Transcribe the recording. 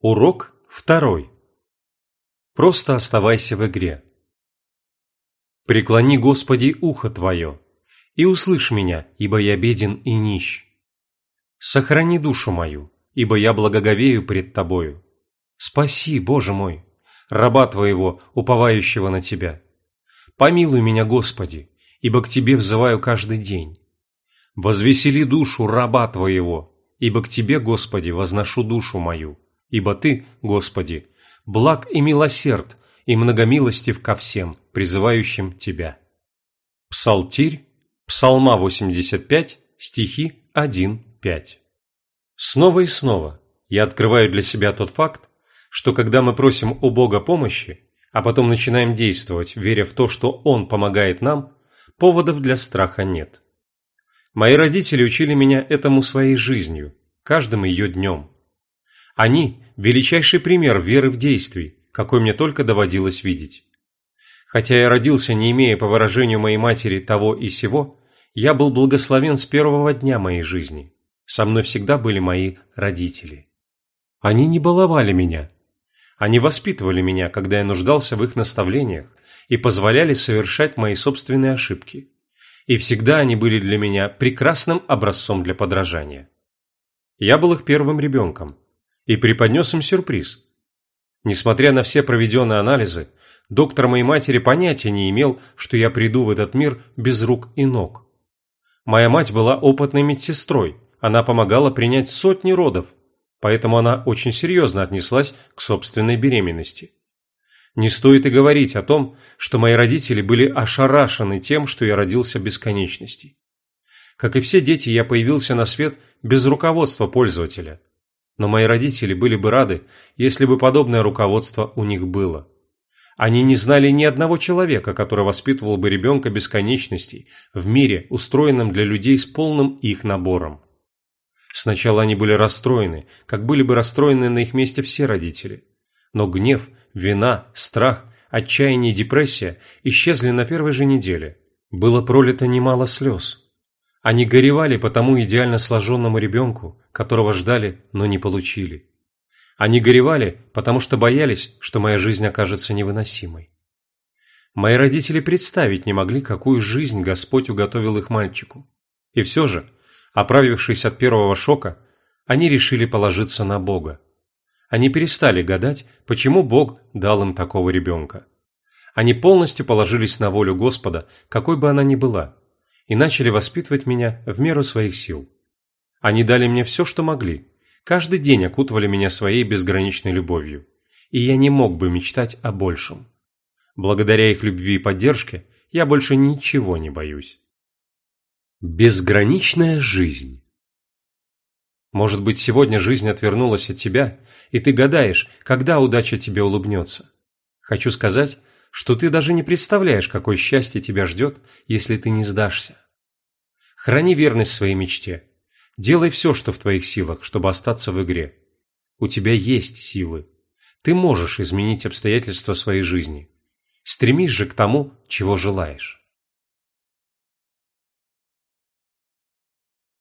Урок второй. Просто оставайся в игре. Преклони, Господи, ухо Твое, и услышь меня, ибо я беден и нищ. Сохрани душу мою, ибо я благоговею пред Тобою. Спаси, Боже мой, раба Твоего, уповающего на Тебя. Помилуй меня, Господи, ибо к Тебе взываю каждый день. Возвесели душу раба Твоего, ибо к Тебе, Господи, возношу душу мою ибо Ты, Господи, благ и милосерд, и многомилостив ко всем, призывающим Тебя. Псалтирь, Псалма 85, стихи 1-5. Снова и снова я открываю для себя тот факт, что когда мы просим у Бога помощи, а потом начинаем действовать, веря в то, что Он помогает нам, поводов для страха нет. Мои родители учили меня этому своей жизнью, каждым ее днем. Они – величайший пример веры в действии, какой мне только доводилось видеть. Хотя я родился, не имея по выражению моей матери того и сего, я был благословен с первого дня моей жизни. Со мной всегда были мои родители. Они не баловали меня. Они воспитывали меня, когда я нуждался в их наставлениях, и позволяли совершать мои собственные ошибки. И всегда они были для меня прекрасным образцом для подражания. Я был их первым ребенком – и преподнес им сюрприз. Несмотря на все проведенные анализы, доктор моей матери понятия не имел, что я приду в этот мир без рук и ног. Моя мать была опытной медсестрой, она помогала принять сотни родов, поэтому она очень серьезно отнеслась к собственной беременности. Не стоит и говорить о том, что мои родители были ошарашены тем, что я родился без конечностей. Как и все дети, я появился на свет без руководства пользователя, но мои родители были бы рады, если бы подобное руководство у них было. Они не знали ни одного человека, который воспитывал бы ребенка бесконечностей в мире, устроенном для людей с полным их набором. Сначала они были расстроены, как были бы расстроены на их месте все родители. Но гнев, вина, страх, отчаяние и депрессия исчезли на первой же неделе. Было пролито немало слез. Они горевали по тому идеально сложенному ребенку, которого ждали, но не получили. Они горевали, потому что боялись, что моя жизнь окажется невыносимой. Мои родители представить не могли, какую жизнь Господь уготовил их мальчику. И все же, оправившись от первого шока, они решили положиться на Бога. Они перестали гадать, почему Бог дал им такого ребенка. Они полностью положились на волю Господа, какой бы она ни была, и начали воспитывать меня в меру своих сил. Они дали мне все, что могли, каждый день окутывали меня своей безграничной любовью, и я не мог бы мечтать о большем. Благодаря их любви и поддержке я больше ничего не боюсь. Безграничная жизнь Может быть, сегодня жизнь отвернулась от тебя, и ты гадаешь, когда удача тебе улыбнется. Хочу сказать, что ты даже не представляешь, какое счастье тебя ждет, если ты не сдашься. Храни верность своей мечте. Делай все, что в твоих силах, чтобы остаться в игре. У тебя есть силы. Ты можешь изменить обстоятельства своей жизни. Стремись же к тому, чего желаешь.